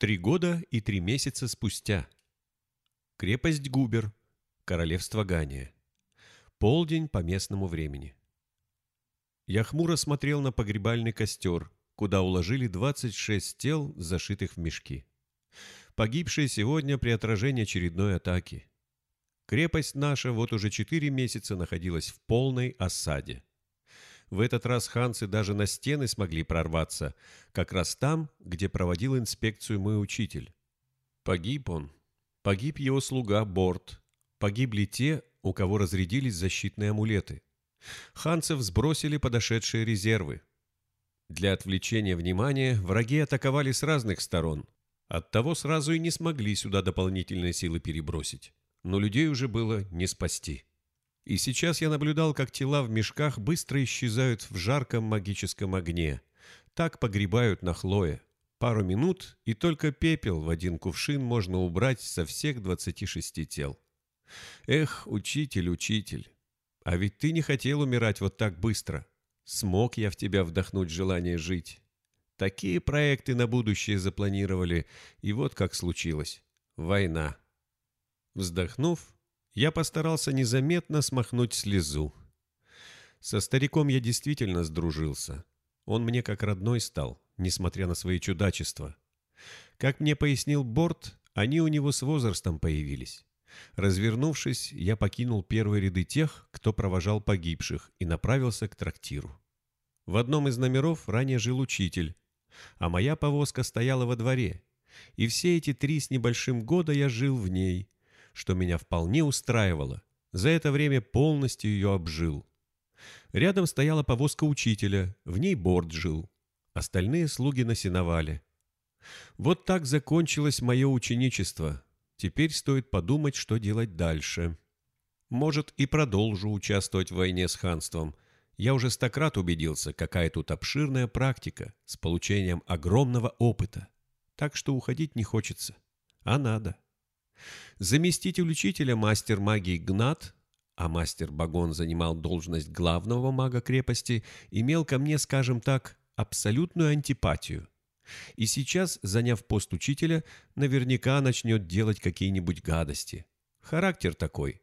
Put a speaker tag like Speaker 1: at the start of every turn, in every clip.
Speaker 1: Три года и три месяца спустя. Крепость Губер, королевство Гания. Полдень по местному времени. Я хмуро смотрел на погребальный костер, куда уложили 26 тел, зашитых в мешки. Погибшие сегодня при отражении очередной атаки. Крепость наша вот уже четыре месяца находилась в полной осаде. В этот раз ханцы даже на стены смогли прорваться, как раз там, где проводил инспекцию мой учитель. Погиб он. Погиб его слуга Борт. Погибли те, у кого разрядились защитные амулеты. Ханцев сбросили подошедшие резервы. Для отвлечения внимания враги атаковали с разных сторон. Оттого сразу и не смогли сюда дополнительные силы перебросить. Но людей уже было не спасти. И сейчас я наблюдал, как тела в мешках быстро исчезают в жарком магическом огне. Так погребают на Хлое. Пару минут, и только пепел в один кувшин можно убрать со всех 26 тел. Эх, учитель, учитель, а ведь ты не хотел умирать вот так быстро. Смог я в тебя вдохнуть желание жить. Такие проекты на будущее запланировали, и вот как случилось. Война. Вздохнув, я постарался незаметно смахнуть слезу. Со стариком я действительно сдружился. Он мне как родной стал, несмотря на свои чудачества. Как мне пояснил Борт, они у него с возрастом появились. Развернувшись, я покинул первые ряды тех, кто провожал погибших, и направился к трактиру. В одном из номеров ранее жил учитель, а моя повозка стояла во дворе, и все эти три с небольшим года я жил в ней, что меня вполне устраивало. За это время полностью ее обжил. Рядом стояла повозка учителя, в ней борт жил. Остальные слуги на сеновале. Вот так закончилось мое ученичество. Теперь стоит подумать, что делать дальше. Может, и продолжу участвовать в войне с ханством. Я уже стократ убедился, какая тут обширная практика с получением огромного опыта. Так что уходить не хочется. А надо. Заместитель учителя мастер магии Гнат, а мастер Багон занимал должность главного мага крепости, имел ко мне, скажем так, абсолютную антипатию. И сейчас, заняв пост учителя, наверняка начнет делать какие-нибудь гадости. Характер такой.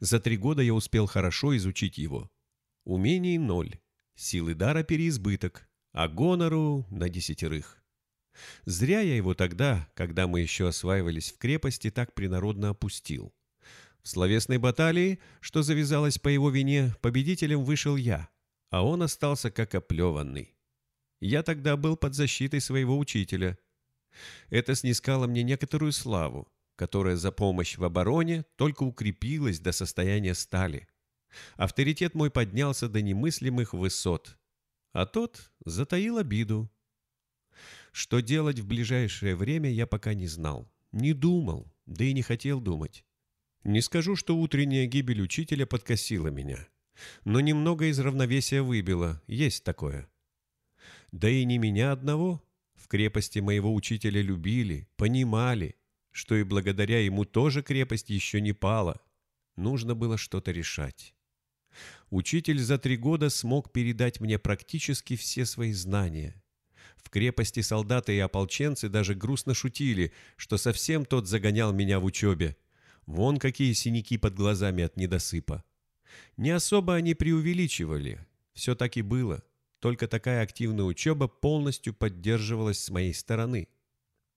Speaker 1: За три года я успел хорошо изучить его. Умений ноль, силы дара переизбыток, а гонору на десятерых. Зря я его тогда, когда мы еще осваивались в крепости, так принародно опустил. В словесной баталии, что завязалась по его вине, победителем вышел я, а он остался как оплеванный. Я тогда был под защитой своего учителя. Это снискало мне некоторую славу, которая за помощь в обороне только укрепилась до состояния стали. Авторитет мой поднялся до немыслимых высот, а тот затаил обиду, что делать в ближайшее время я пока не знал, не думал, да и не хотел думать. Не скажу, что утренняя гибель учителя подкосила меня, но немного из равновесия выбила, есть такое. Да и не меня одного. В крепости моего учителя любили, понимали, что и благодаря ему тоже крепость еще не пала. Нужно было что-то решать. Учитель за три года смог передать мне практически все свои знания, в крепости солдаты и ополченцы даже грустно шутили, что совсем тот загонял меня в учебе. Вон какие синяки под глазами от недосыпа. Не особо они преувеличивали. Все так и было. Только такая активная учеба полностью поддерживалась с моей стороны.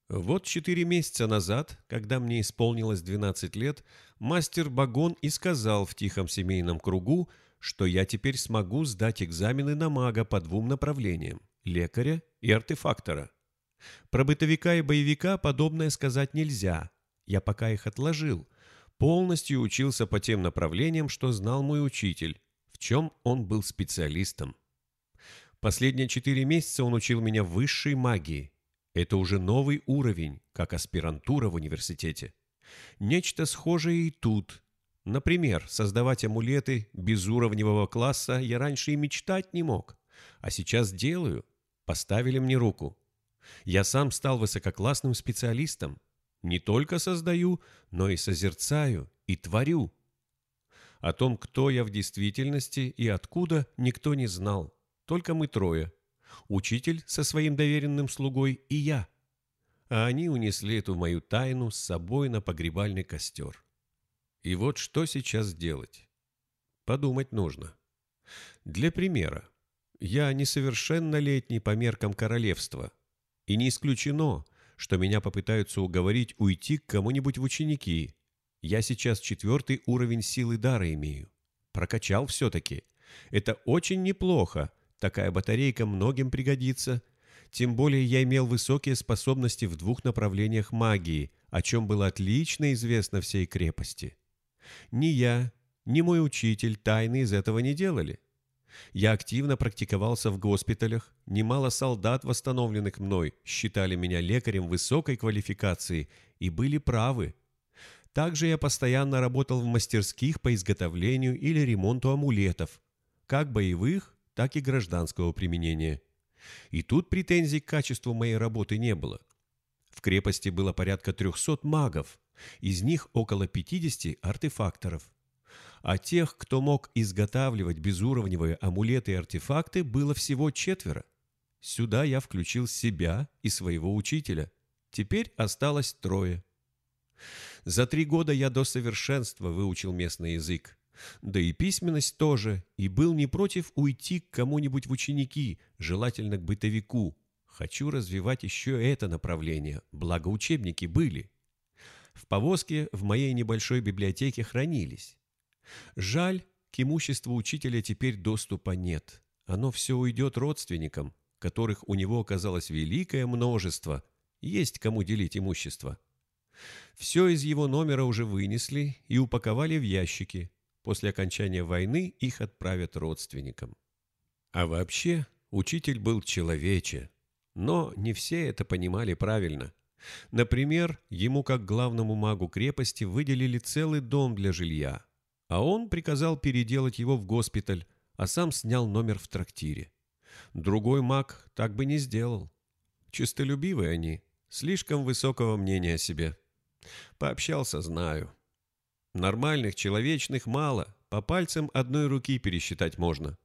Speaker 1: Вот четыре месяца назад, когда мне исполнилось 12 лет, мастер Багон и сказал в тихом семейном кругу, что я теперь смогу сдать экзамены на мага по двум направлениям – лекаря и артефактора. Про бытовика и боевика подобное сказать нельзя. Я пока их отложил. Полностью учился по тем направлениям, что знал мой учитель, в чем он был специалистом. Последние четыре месяца он учил меня высшей магии. Это уже новый уровень, как аспирантура в университете. Нечто схожее и тут. Например, создавать амулеты безуровневого класса я раньше и мечтать не мог. А сейчас делаю – поставили мне руку. Я сам стал высококлассным специалистом. Не только создаю, но и созерцаю, и творю. О том, кто я в действительности и откуда, никто не знал. Только мы трое. Учитель со своим доверенным слугой и я. а они унесли эту мою тайну с собой на погребальный костер. И вот что сейчас делать? Подумать нужно. Для примера, я несовершеннолетний по меркам королевства, и не исключено, что меня попытаются уговорить уйти к кому-нибудь в ученики. Я сейчас четвертый уровень силы дара имею. Прокачал все-таки. Это очень неплохо. Такая батарейка многим пригодится. Тем более я имел высокие способности в двух направлениях магии, о чем было отлично известно всей крепости. Ни я, ни мой учитель тайны из этого не делали. Я активно практиковался в госпиталях, немало солдат, восстановленных мной, считали меня лекарем высокой квалификации и были правы. Также я постоянно работал в мастерских по изготовлению или ремонту амулетов, как боевых, так и гражданского применения. И тут претензий к качеству моей работы не было. В крепости было порядка 300 магов, из них около 50 артефакторов а тех, кто мог изготавливать безуровневые амулеты и артефакты, было всего четверо. Сюда я включил себя и своего учителя. Теперь осталось трое. За три года я до совершенства выучил местный язык. Да и письменность тоже, и был не против уйти к кому-нибудь в ученики, желательно к бытовику. Хочу развивать еще это направление, благо учебники были. В повозке в моей небольшой библиотеке хранились. Жаль, к имуществу учителя теперь доступа нет. Оно все уйдет родственникам, которых у него оказалось великое множество. Есть кому делить имущество. Все из его номера уже вынесли и упаковали в ящики. После окончания войны их отправят родственникам. А вообще, учитель был человече. Но не все это понимали правильно. Например, ему как главному магу крепости выделили целый дом для жилья, а он приказал переделать его в госпиталь, а сам снял номер в трактире. Другой маг так бы не сделал. Чистолюбивые они, слишком высокого мнения о себе. Пообщался, знаю. Нормальных, человечных мало, по пальцам одной руки пересчитать можно.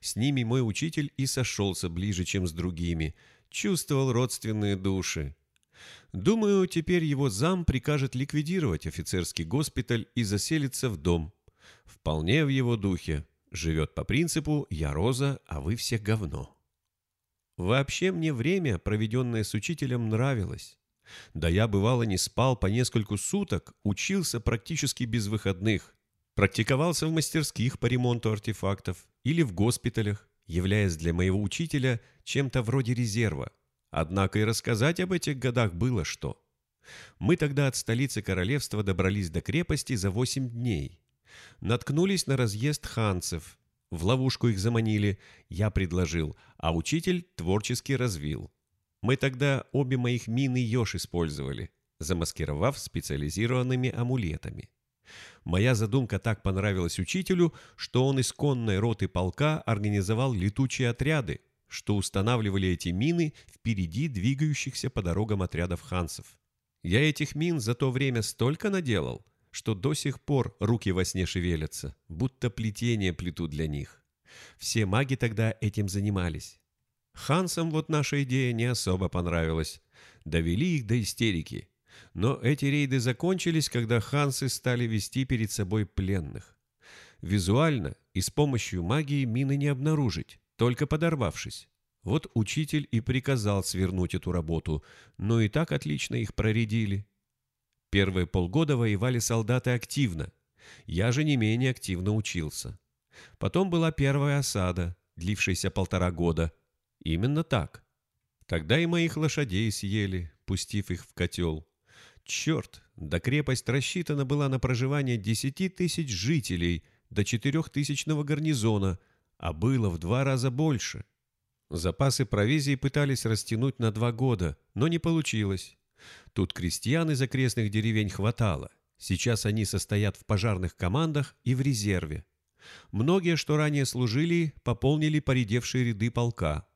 Speaker 1: С ними мой учитель и сошелся ближе, чем с другими, чувствовал родственные души, Думаю, теперь его зам прикажет ликвидировать офицерский госпиталь и заселиться в дом. Вполне в его духе. Живет по принципу «я роза, а вы все говно». Вообще мне время, проведенное с учителем, нравилось. Да я, бывало, не спал по нескольку суток, учился практически без выходных. Практиковался в мастерских по ремонту артефактов или в госпиталях, являясь для моего учителя чем-то вроде резерва – Однако и рассказать об этих годах было что. Мы тогда от столицы королевства добрались до крепости за восемь дней. Наткнулись на разъезд ханцев. В ловушку их заманили, я предложил, а учитель творчески развил. Мы тогда обе моих мины еж использовали, замаскировав специализированными амулетами. Моя задумка так понравилась учителю, что он из конной роты полка организовал летучие отряды, что устанавливали эти мины впереди двигающихся по дорогам отрядов хансов. Я этих мин за то время столько наделал, что до сих пор руки во сне шевелятся, будто плетение плету для них. Все маги тогда этим занимались. Хансам вот наша идея не особо понравилась. Довели их до истерики. Но эти рейды закончились, когда хансы стали вести перед собой пленных. Визуально и с помощью магии мины не обнаружить только подорвавшись. Вот учитель и приказал свернуть эту работу, но и так отлично их проредили. Первые полгода воевали солдаты активно. Я же не менее активно учился. Потом была первая осада, длившаяся полтора года. Именно так. Тогда и моих лошадей съели, пустив их в котел. Черт, да крепость рассчитана была на проживание десяти тысяч жителей до четырехтысячного гарнизона – а было в два раза больше. Запасы провизии пытались растянуть на два года, но не получилось. Тут крестьян из окрестных деревень хватало. Сейчас они состоят в пожарных командах и в резерве. Многие, что ранее служили, пополнили поредевшие ряды полка.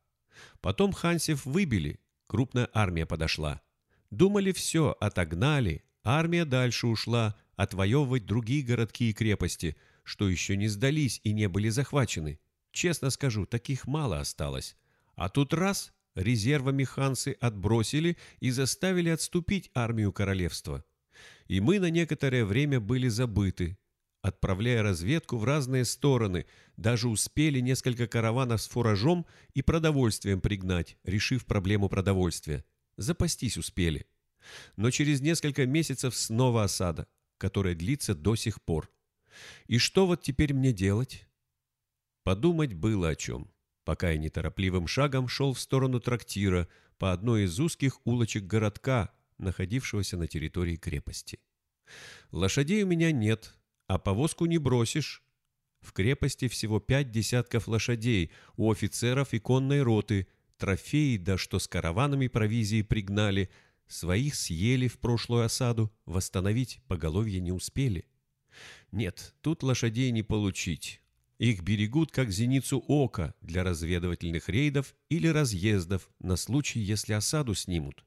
Speaker 1: Потом Хансев выбили, крупная армия подошла. Думали все, отогнали, армия дальше ушла, отвоевывать другие городки и крепости, что еще не сдались и не были захвачены. Честно скажу, таких мало осталось. А тут раз — резервами хансы отбросили и заставили отступить армию королевства. И мы на некоторое время были забыты, отправляя разведку в разные стороны, даже успели несколько караванов с фуражом и продовольствием пригнать, решив проблему продовольствия. Запастись успели. Но через несколько месяцев снова осада, которая длится до сих пор. И что вот теперь мне делать? Подумать было о чем, пока я неторопливым шагом шел в сторону трактира по одной из узких улочек городка, находившегося на территории крепости. Лошадей у меня нет, а повозку не бросишь. В крепости всего пять десятков лошадей, у офицеров и конной роты, трофеи, да что с караванами провизии пригнали, своих съели в прошлую осаду, восстановить поголовье не успели. Нет, тут лошадей не получить. Их берегут как зеницу ока для разведывательных рейдов или разъездов на случай, если осаду снимут.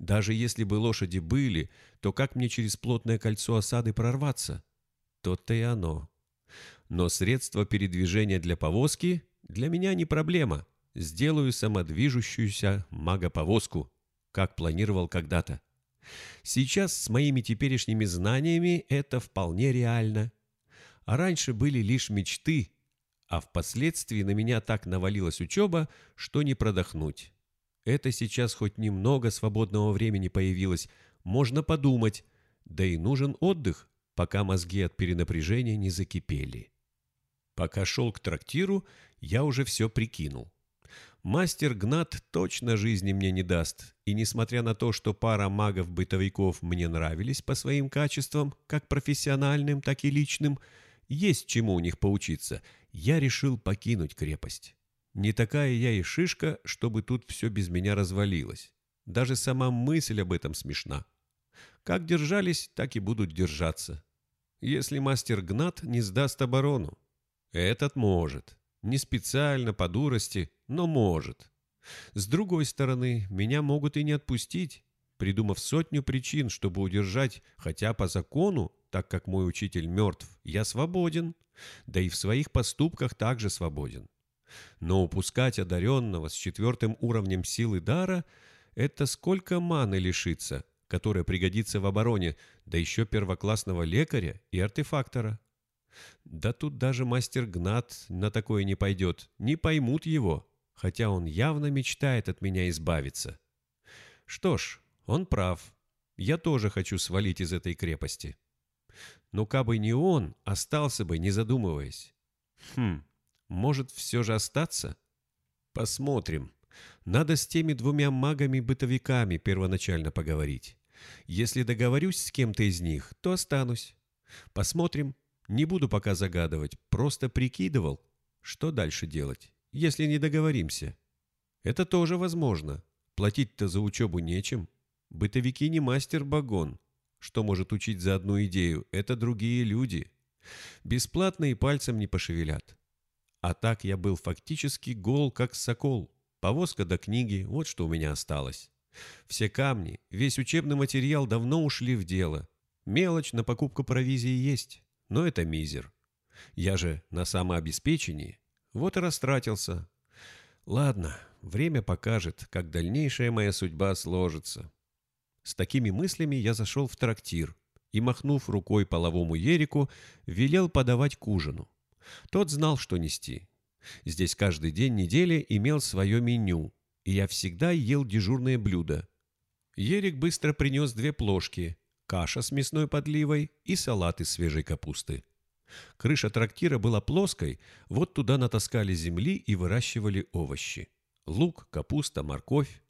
Speaker 1: Даже если бы лошади были, то как мне через плотное кольцо осады прорваться? То-то и оно. Но средство передвижения для повозки для меня не проблема. Сделаю самодвижущуюся магоповозку, как планировал когда-то. Сейчас с моими теперешними знаниями это вполне реально. А раньше были лишь мечты, а впоследствии на меня так навалилась учеба, что не продохнуть. Это сейчас хоть немного свободного времени появилось, можно подумать, да и нужен отдых, пока мозги от перенапряжения не закипели. Пока шел к трактиру, я уже все прикинул. Мастер Гнат точно жизни мне не даст, и несмотря на то, что пара магов-бытовиков мне нравились по своим качествам, как профессиональным, так и личным, есть чему у них поучиться, я решил покинуть крепость. Не такая я и шишка, чтобы тут все без меня развалилось. Даже сама мысль об этом смешна. Как держались, так и будут держаться. Если мастер Гнат не сдаст оборону. Этот может. Не специально, по дурости, но может. С другой стороны, меня могут и не отпустить, придумав сотню причин, чтобы удержать, хотя по закону, так как мой учитель мертв, я свободен, да и в своих поступках также свободен. Но упускать одаренного с четвертым уровнем силы дара – это сколько маны лишиться, которая пригодится в обороне, да еще первоклассного лекаря и артефактора. Да тут даже мастер Гнат на такое не пойдет, не поймут его, хотя он явно мечтает от меня избавиться. Что ж, он прав. Я тоже хочу свалить из этой крепости. Но кабы не он, остался бы, не задумываясь. Хм, может, все же остаться? Посмотрим. Надо с теми двумя магами-бытовиками первоначально поговорить. Если договорюсь с кем-то из них, то останусь. Посмотрим. Не буду пока загадывать, просто прикидывал, что дальше делать, если не договоримся. Это тоже возможно. Платить-то за учебу нечем. Бытовики не мастер-багон. Что может учить за одну идею, это другие люди. Бесплатно и пальцем не пошевелят. А так я был фактически гол, как сокол. Повозка до книги, вот что у меня осталось. Все камни, весь учебный материал давно ушли в дело. Мелочь на покупку провизии есть, но это мизер. Я же на самообеспечении. Вот и растратился. Ладно, время покажет, как дальнейшая моя судьба сложится. С такими мыслями я зашел в трактир и, махнув рукой половому Ерику, велел подавать к ужину. Тот знал, что нести. Здесь каждый день недели имел свое меню, и я всегда ел дежурные блюда. Ерик быстро принес две плошки, каша с мясной подливой и салат из свежей капусты. Крыша трактира была плоской, вот туда натаскали земли и выращивали овощи. Лук, капуста, морковь.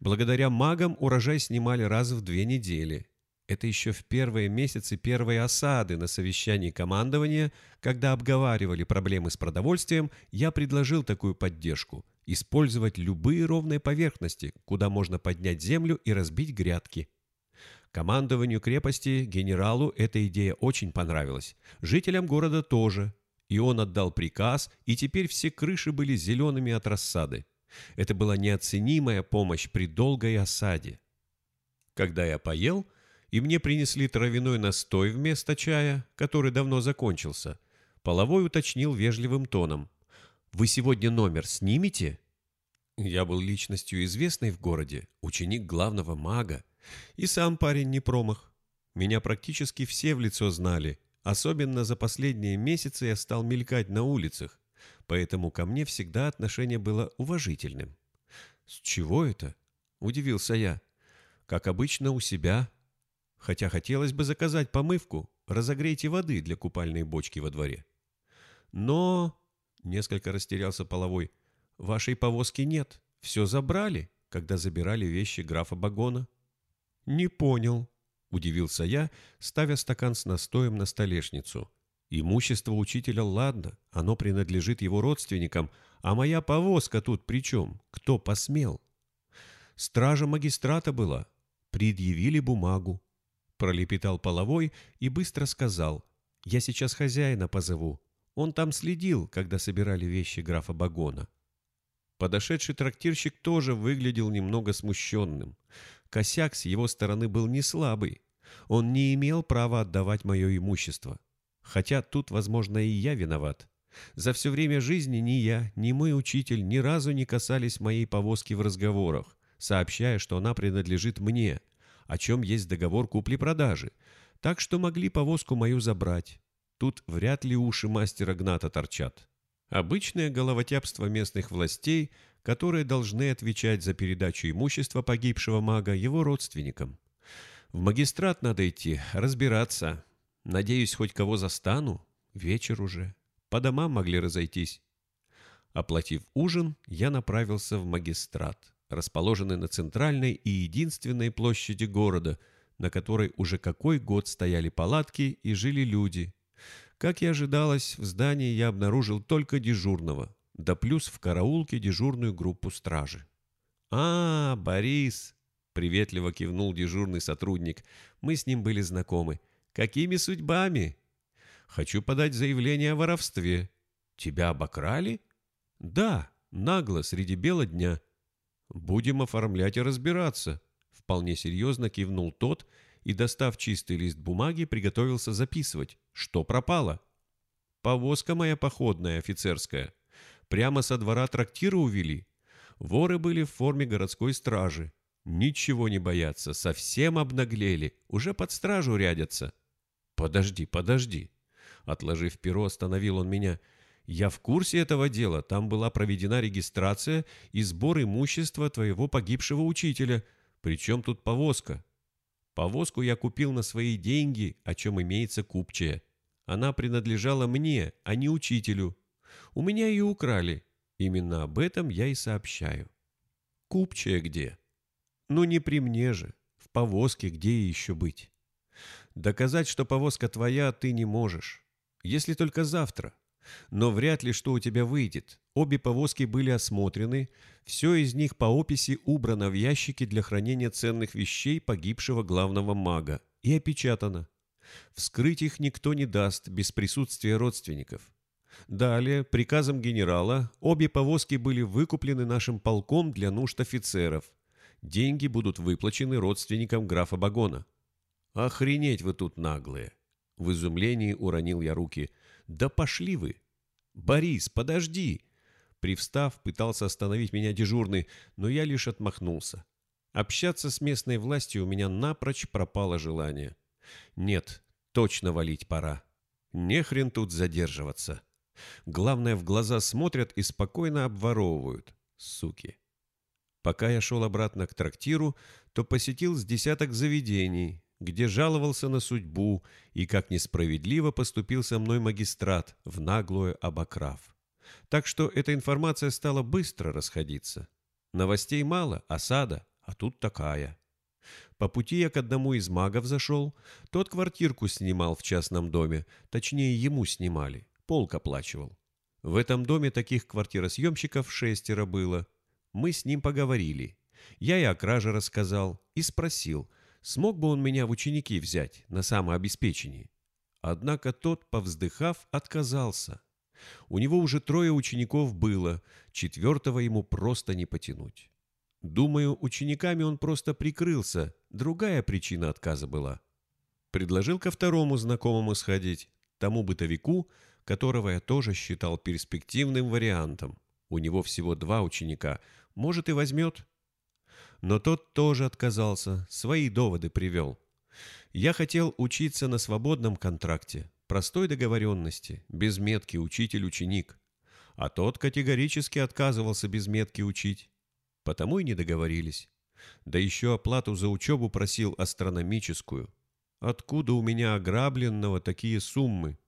Speaker 1: Благодаря магам урожай снимали раз в две недели. Это еще в первые месяцы первой осады на совещании командования, когда обговаривали проблемы с продовольствием, я предложил такую поддержку – использовать любые ровные поверхности, куда можно поднять землю и разбить грядки. Командованию крепости, генералу, эта идея очень понравилась. Жителям города тоже. И он отдал приказ, и теперь все крыши были зелеными от рассады. Это была неоценимая помощь при долгой осаде. Когда я поел – и мне принесли травяной настой вместо чая, который давно закончился. Половой уточнил вежливым тоном. «Вы сегодня номер снимете?» Я был личностью известной в городе, ученик главного мага. И сам парень не промах. Меня практически все в лицо знали. Особенно за последние месяцы я стал мелькать на улицах. Поэтому ко мне всегда отношение было уважительным. «С чего это?» – удивился я. «Как обычно, у себя. Хотя хотелось бы заказать помывку, разогрейте воды для купальной бочки во дворе». «Но...» – несколько растерялся половой – Вашей повозки нет. Все забрали, когда забирали вещи графа Багона». «Не понял», — удивился я, ставя стакан с настоем на столешницу. «Имущество учителя ладно, оно принадлежит его родственникам, а моя повозка тут при чем? Кто посмел?» «Стража магистрата была. Предъявили бумагу». Пролепетал половой и быстро сказал. «Я сейчас хозяина позову. Он там следил, когда собирали вещи графа Багона». Подошедший трактирщик тоже выглядел немного смущенным. Косяк с его стороны был не слабый. Он не имел права отдавать мое имущество. Хотя тут, возможно, и я виноват. За все время жизни ни я, ни мой учитель ни разу не касались моей повозки в разговорах, сообщая, что она принадлежит мне, о чем есть договор купли-продажи, так что могли повозку мою забрать. Тут вряд ли уши мастера Гната торчат. Обычное головотяпство местных властей, которые должны отвечать за передачу имущества погибшего мага его родственникам. В магистрат надо идти, разбираться. Надеюсь, хоть кого застану. Вечер уже. По домам могли разойтись. Оплатив ужин, я направился в магистрат, расположенный на центральной и единственной площади города, на которой уже какой год стояли палатки и жили люди, как и ожидалось, в здании я обнаружил только дежурного, да плюс в караулке дежурную группу стражи. «А, Борис!» — приветливо кивнул дежурный сотрудник. «Мы с ним были знакомы. Какими судьбами?» «Хочу подать заявление о воровстве». «Тебя обокрали?» «Да, нагло, среди бела дня». «Будем оформлять и разбираться», — вполне серьезно кивнул тот и, достав чистый лист бумаги, приготовился записывать, что пропало. «Повозка моя походная, офицерская. Прямо со двора трактира увели. Воры были в форме городской стражи. Ничего не боятся, совсем обнаглели, уже под стражу рядятся». «Подожди, подожди». Отложив перо, остановил он меня. «Я в курсе этого дела. Там была проведена регистрация и сбор имущества твоего погибшего учителя. Причем тут повозка?» Повозку я купил на свои деньги, о чем имеется купчая. Она принадлежала мне, а не учителю. У меня ее украли. Именно об этом я и сообщаю. Купчая где? Ну не при мне же. В повозке где еще быть? Доказать, что повозка твоя, ты не можешь. Если только завтра. Но вряд ли что у тебя выйдет. Обе повозки были осмотрены, все из них по описи убрано в ящики для хранения ценных вещей погибшего главного мага и опечатано. Вскрыть их никто не даст без присутствия родственников. Далее, приказом генерала, обе повозки были выкуплены нашим полком для нужд офицеров. Деньги будут выплачены родственникам графа Багона. «Охренеть вы тут наглые!» В изумлении уронил я руки – «Да пошли вы!» «Борис, подожди!» Привстав, пытался остановить меня дежурный, но я лишь отмахнулся. Общаться с местной властью у меня напрочь пропало желание. Нет, точно валить пора. Не хрен тут задерживаться. Главное, в глаза смотрят и спокойно обворовывают. Суки. Пока я шел обратно к трактиру, то посетил с десяток заведений, где жаловался на судьбу и как несправедливо поступил со мной магистрат, в наглую обокрав. Так что эта информация стала быстро расходиться. Новостей мало, осада, а тут такая. По пути я к одному из магов зашел. Тот квартирку снимал в частном доме, точнее ему снимали, полк оплачивал. В этом доме таких квартиросъемщиков шестеро было. Мы с ним поговорили. Я и о краже рассказал, и спросил – смог бы он меня в ученики взять на самообеспечении. Однако тот, повздыхав, отказался. У него уже трое учеников было, четвертого ему просто не потянуть. Думаю, учениками он просто прикрылся, другая причина отказа была. Предложил ко второму знакомому сходить, тому бытовику, которого я тоже считал перспективным вариантом. У него всего два ученика, может, и возьмет. Но тот тоже отказался, свои доводы привел. Я хотел учиться на свободном контракте, простой договоренности, без метки учитель-ученик. А тот категорически отказывался без метки учить. Потому и не договорились. Да еще оплату за учебу просил астрономическую. Откуда у меня ограбленного такие суммы?